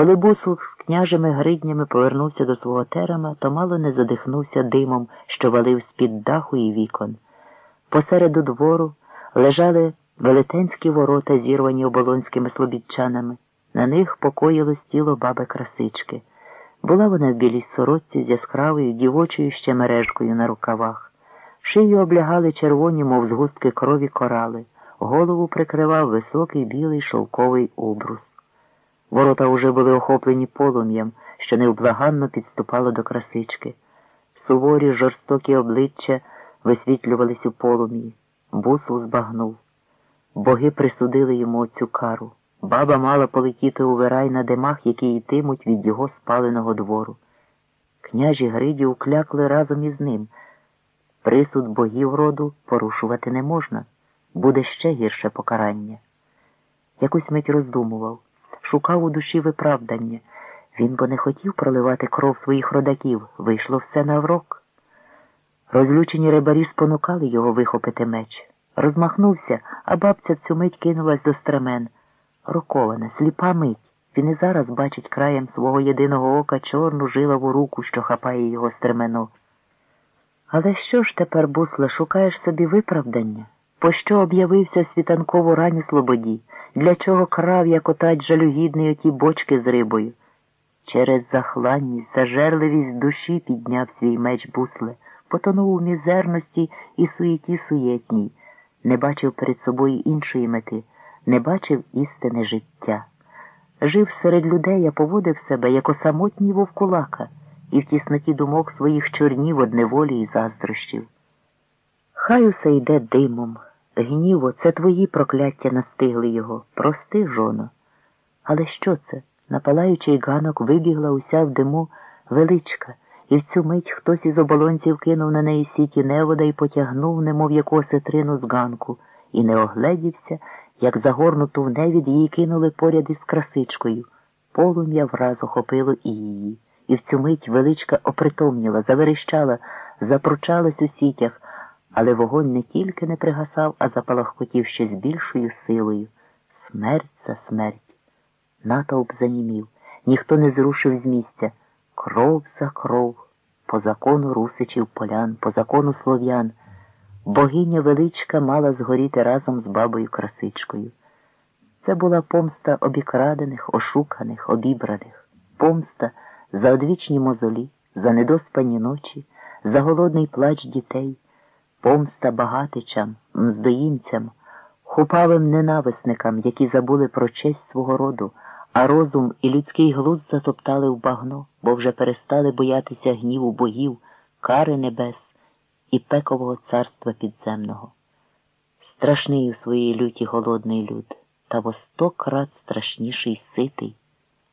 Коли бусул з княжими гриднями повернувся до свого терема, то мало не задихнувся димом, що валив з-під даху і вікон. Посереду двору лежали велетенські ворота, зірвані оболонськими слобідчанами. На них покоїлось тіло баби красички. Була вона в білій сорочці з яскравою дівочою ще мережкою на рукавах. Шию облягали червоні, мов згустки крові корали, голову прикривав високий білий шовковий обрус. Ворота уже були охоплені полум'ям, що невблаганно підступало до красички. Суворі жорстокі обличчя висвітлювались у полум'ї. Бусу збагнув. Боги присудили йому цю кару. Баба мала полетіти у вирай на димах, які йтимуть від його спаленого двору. Княжі Гриді уклякли разом із ним. Присуд богів роду порушувати не можна, буде ще гірше покарання. Якусь мить роздумував, шукав у душі виправдання. Він бо не хотів проливати кров своїх родаків, вийшло все наврок. Розлючені рибарі спонукали його вихопити меч. Розмахнувся, а бабця цю мить кинулась до стремен. Рокована, сліпа мить. Він і зараз бачить краєм свого єдиного ока чорну жилову руку, що хапає його стремено. Але що ж тепер, бусле, шукаєш собі виправдання? Пощо об'явився світанкову ранню слободі? Для чого крав, як отать жалюгідний оті бочки з рибою? Через захланність, зажерливість душі підняв свій меч бусле, потонув у мізерності і суєті суєтній, не бачив перед собою іншої мети, не бачив істини життя. Жив серед людей, а поводив себе, як осамотній вовкулака, і в тісноті думок своїх чорнів од неволі і заздрощів. Хай усе йде димом. Гніво, це твої прокляття настигли його. Прости, жоно. Але що це? На палаючий ганок вибігла уся в диму величка, і в цю мить хтось із оболонців кинув на неї сіті невода і потягнув, немов яку ситрину з ганку, і не огледівся, як загорнуту в невід її кинули поряд із красичкою. Полум'я враз охопило і її. І в цю мить величка опритомніла, заверещала, запручалась у сітях, але вогонь не тільки не пригасав, а запалахкотів ще з більшою силою. Смерть за смерть. Натовп занімів, ніхто не зрушив з місця. Кров за кров, по закону русичів полян, по закону слов'ян. Богиня величка мала згоріти разом з бабою красичкою. Це була помста обікрадених, ошуканих, обібраних, помста за одвічні мозолі, за недоспані ночі, за голодний плач дітей, помста багатичам, мздоїмцям, хупавим ненависникам, які забули про честь свого роду, а розум і людський глузд затоптали в багно, бо вже перестали боятися гніву богів, кари небес і пекового царства підземного. Страшний у своїй люті голодний люд, та во сто крат страшніший ситий,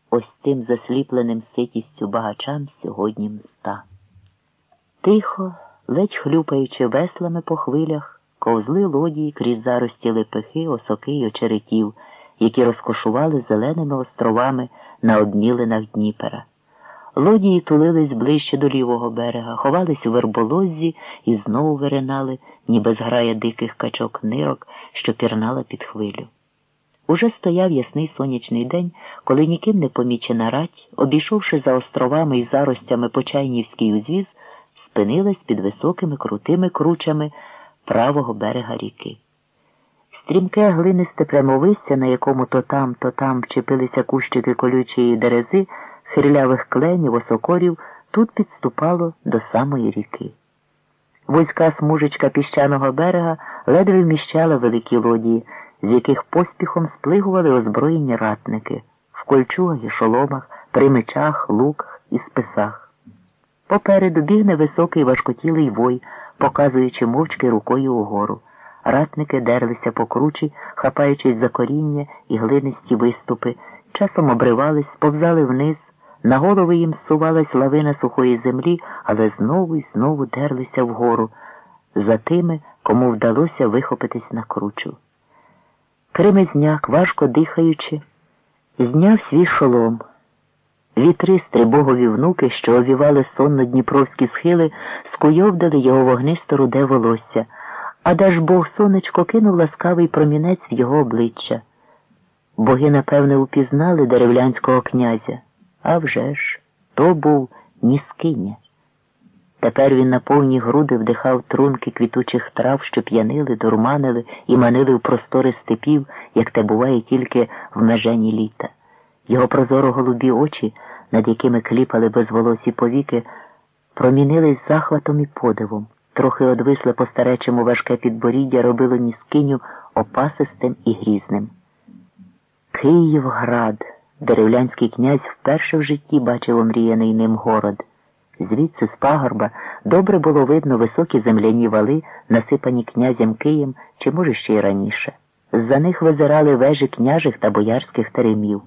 ось тим засліпленим ситістю багачам сьогодні мста. Тихо, ледь хлюпаючи веслами по хвилях, ковзли лодії крізь зарості лепихи, осоки й очеретів, які розкошували зеленими островами на обмілинах Дніпера. Лодії тулились ближче до лівого берега, ховались у верболоззі і знову виринали, ніби зграя диких качок нирок, що пірнала під хвилю. Уже стояв ясний сонячний день, коли ніким не помічена рать, обійшовши за островами і заростями Почайнівський узвіз, спинилась під високими крутими кручами правого берега ріки. Стрімке глинисте прямовисся, на якому то там, то там вчепилися кущики колючої дерези, хирлявих кленів, осокорів, тут підступало до самої ріки. Вузька смужечка піщаного берега ледве вміщала великі лодії, з яких поспіхом сплигували озброєні ратники в кольчугах і шоломах, при мечах, луках і списах. Попереду бігне високий важкотілий вой, показуючи мовчки рукою угору. Ратники дерлися по кручі, хапаючись за коріння і глинисті виступи, часом обривались, сповзали вниз, на голови їм зсувалась лавина сухої землі, але знову і знову дерлися вгору, за тими, кому вдалося вихопитись на кручу. Кремезняк, важко дихаючи, зняв свій шолом. Вітри стрибогові внуки, що овівали сонно дніпровські схили, скуйовдали його вогнисто руде волосся, а Дажбог сонечко кинув ласкавий промінець в його обличчя. Боги, напевне, упізнали деревлянського князя. А вже ж, то був Ніскиня. Тепер він на повні груди вдихав трунки квітучих трав, що п'янили, дурманили і манили в простори степів, як те буває тільки в межені літа. Його прозоро голубі очі, над якими кліпали безволосі повіки, промінились захватом і подивом. Трохи одвисле по старечому важке підборіддя робило ніскиню опасистим і грізним. Київград, деревлянський князь вперше в житті бачив омріяний ним город. Звідси з пагорба добре було видно високі земляні вали, насипані князем Києм чи, може, ще й раніше. З-за них визирали вежі княжих та боярських теремів.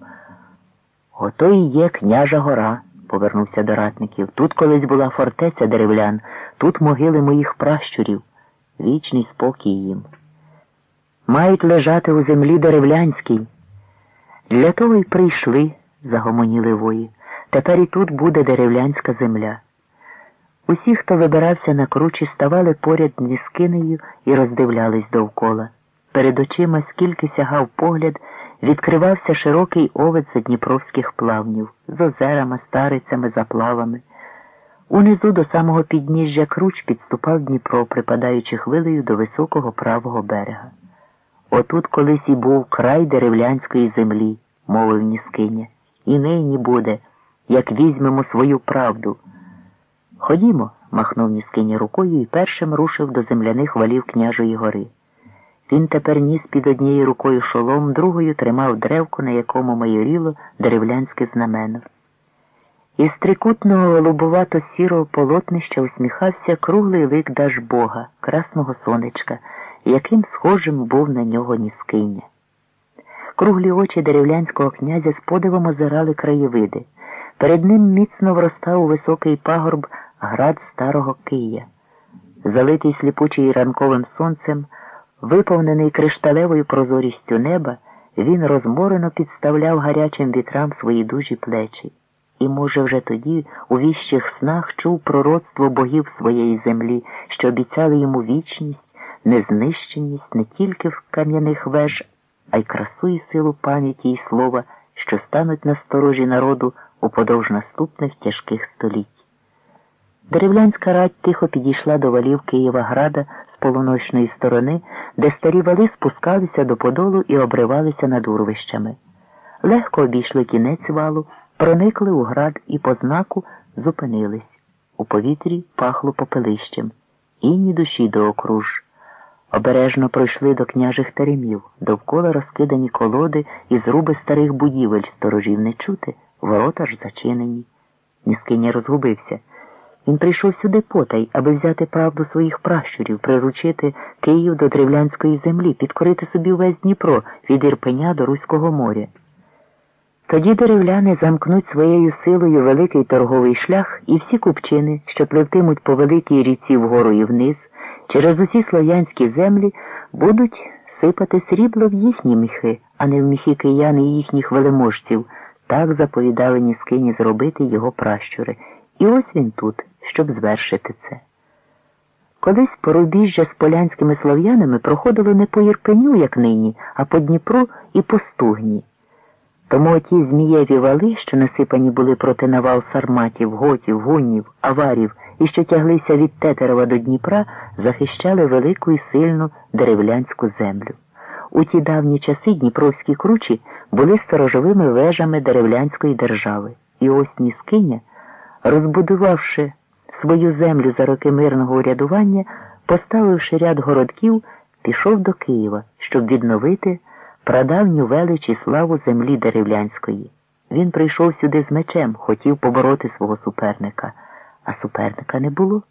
Ото і є княжа гора, повернувся до ратників. Тут колись була фортеця деревлян, тут могили моїх пращурів. Вічний спокій їм. Мають лежати у землі деревлянській. Для того й прийшли, загомоніли вої. Тепер і тут буде деревлянська земля. Усі, хто вибирався на кручі, ставали поряд зі скинею і роздивлялись довкола. Перед очима, скільки сягав погляд, відкривався широкий овець задніпровських плавнів з озерами, старицями, заплавами. Унизу до самого підніжжя круч підступав Дніпро, припадаючи хвилею до високого правого берега. Отут колись і був край деревлянської землі, мовив Ніскиня, і нині буде, як візьмемо свою правду. Ходімо, махнув Ніскиня рукою і першим рушив до земляних валів княжої гори. Він тепер ніс під однією рукою шолом, другою тримав древко, на якому майоріло деревлянське знамено. Із трикутного голубувато сірого полотнища усміхався круглий лик Дажбога, красного сонечка, яким схожим був на нього Ніскиня. Круглі очі деревлянського князя з подивом озирали краєвиди. Перед ним міцно вростав у високий пагорб град старого Кия. Залитий сліпучий ранковим сонцем, виповнений кришталевою прозорістю неба, він розморено підставляв гарячим вітрам свої дужі плечі. І, може, вже тоді у віщих снах чув пророцтво богів своєї землі, що обіцяли йому вічність, незнищеність не тільки в кам'яних веж, а й красу і силу пам'яті і слова, що стануть на сторожі народу уподовж наступних тяжких століть. Деревлянська радь тихо підійшла до валів Києва-Града з полуночної сторони, де старі вали спускалися до подолу і обривалися над урвищами. Легко обійшли кінець валу, проникли у град і по знаку зупинились. У повітрі пахло попелищем, і ні душі до окруж. Обережно пройшли до княжих теремів, довкола розкидані колоди і зруби старих будівель, сторожів не чути, ворота ж зачинені. Ніскиня розгубився. Він прийшов сюди потай, аби взяти правду своїх пращурів, приручити Київ до древлянської землі, підкорити собі увесь Дніпро від Ірпеня до Руського моря. Тоді деревляни замкнуть своєю силою великий торговий шлях і всі купчини, що пливтимуть по великій ріці вгору і вниз, через усі слов'янські землі будуть сипати срібло в їхні міхи, а не в міхи киян і їхніх велеможців. Так заповідали Ніскині зробити його пращури. І ось він тут, щоб звершити це. Колись порубіжжя з полянськими слов'янами проходило не по Єрпеню, як нині, а по Дніпру і по Стугні. Тому оті змієві вали, що насипані були проти навал сарматів, готів, гуннів, аварів і що тяглися від Тетерева до Дніпра, захищали велику і сильну деревлянську землю. У ті давні часи Дніпровські кручі були сторожовими вежами деревлянської держави. І ось Ніскиня, розбудувавши свою землю за роки мирного урядування, поставивши ряд городків, пішов до Києва, щоб відновити прадавню велич і славу землі деревлянської. Він прийшов сюди з мечем, хотів побороти свого суперника, а суперника не було.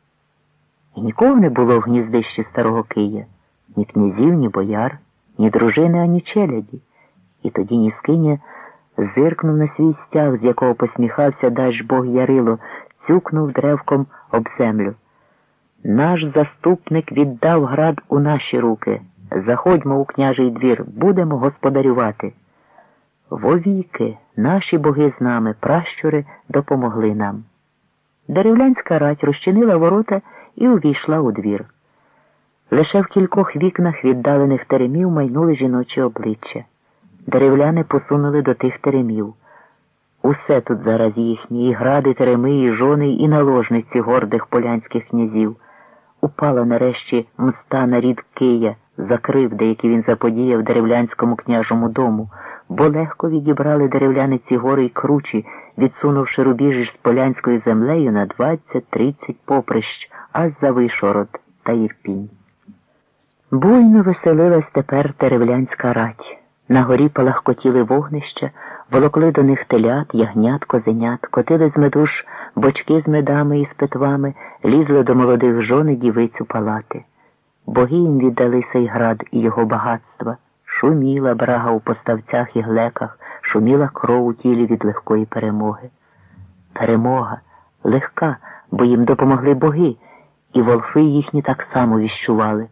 І нікого не було в гніздищі старого Кия, ні князів, ні бояр, ні дружини, ані челяді. І тоді Ніскиня зиркнув на свій стяг, з якого посміхався дасть Бог Ярило, цюкнув древком об землю. Наш заступник віддав град у наші руки. Заходьмо у княжий двір, будемо господарювати. Вовіки, наші боги з нами, пращури, допомогли нам. Деревлянська рать розчинила ворота і увійшла у двір. Лише в кількох вікнах віддалених теремів майнули жіночі обличчя. Деревляни посунули до тих теремів. Усе тут зараз їхні, і гради, тереми, і жони, і наложниці гордих полянських князів. Упала нарешті мста на рід Кия, за кривди, які він заподіяв деревлянському княжому дому, бо легко відібрали деревляни ці гори й кручі, відсунувши рубіж з полянською землею на 20-30 поприщ, аж за вишород та Євпінь. Буйно веселилась тепер теревлянська рать. На горі палахкотіли вогнища, волокли до них телят, ягнят, козенят, котили з медуш бочки з медами і з питвами, лізли до молодих жон і дівицю палати. Боги їм віддали сей град і його багатства. Шуміла брага у поставцях і глеках, шуміла кров у тілі від легкої перемоги. Перемога легка, бо їм допомогли боги, і волфи їхні так само віщували.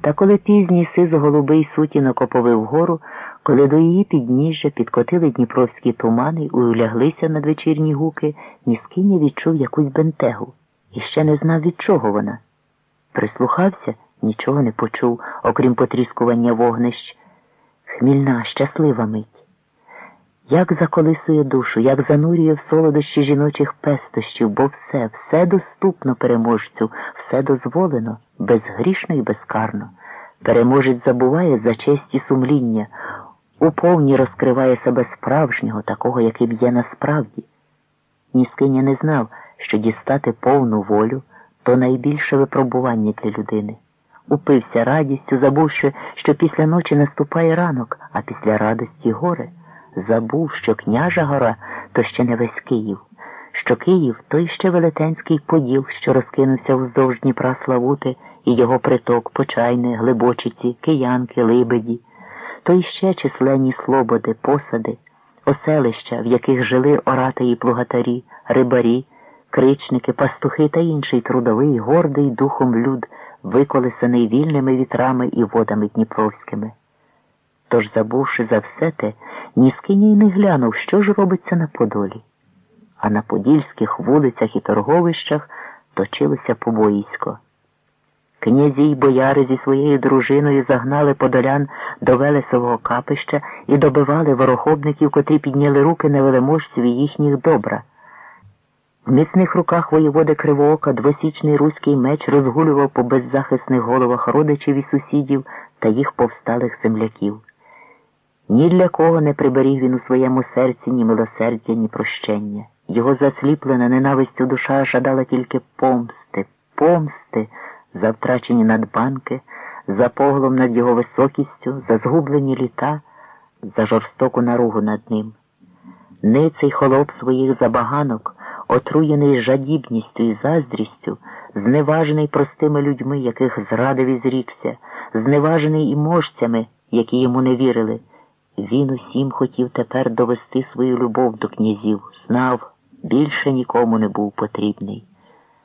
Та коли пізній сизо-голубий сутінок оповив гору, коли до її підніжжя підкотили дніпровські тумани і уляглися надвечірні гуки, Ніскиня відчув якусь бентегу і ще не знав, від чого вона. Прислухався, нічого не почув, окрім потріскування вогнищ. Хмільна, щаслива мить. Як заколисує душу, як занурює в солодощі жіночих пестощів, бо все, все доступно переможцю, все дозволено, безгрішно і безкарно. Переможець забуває за честь і сумління, уповні розкриває себе справжнього, такого, яким є насправді. Ніскиня не знав, що дістати повну волю то найбільше випробування для людини. Упився радістю, забувши, що після ночі наступає ранок, а після радості горе. Забув, що княжа гора то ще не весь Київ, що Київ то іще Велетенський поділ, що розкинувся вздовж Дніпра Славути і його приток, почайни, глибочиці, киянки, либеді, то іще численні слободи, посади, оселища, в яких жили оратаї плугатарі, рибарі, кричники, пастухи та інший трудовий, гордий духом люд, виколесаний вільними вітрами і водами дніпровськими. Тож, забувши за все те, Ніскиній не глянув, що ж робиться на Подолі. А на подільських вулицях і торговищах точилося побоїсько. Князі й бояри зі своєю дружиною загнали подолян до Велесового капища і добивали ворохобників, котрі підняли руки на велеможців і їхніх добра. В міцних руках воєводи Кривоока двосічний руський меч розгулював по беззахисних головах родичів і сусідів та їх повсталих земляків. Ні для кого не приберіг він у своєму серці ні милосердя, ні прощення. Його засліплена ненавистю душа жадала тільки помсти, помсти за втрачені надбанки, за поглом над його високістю, за згублені літа, за жорстоку наругу над ним. Ницей холоп своїх забаганок, отруєний жадібністю і заздрістю, зневажений простими людьми, яких зрадив і зрікся, зневажений і можцями, які йому не вірили. Він усім хотів тепер довести свою любов до князів, знав, більше нікому не був потрібний.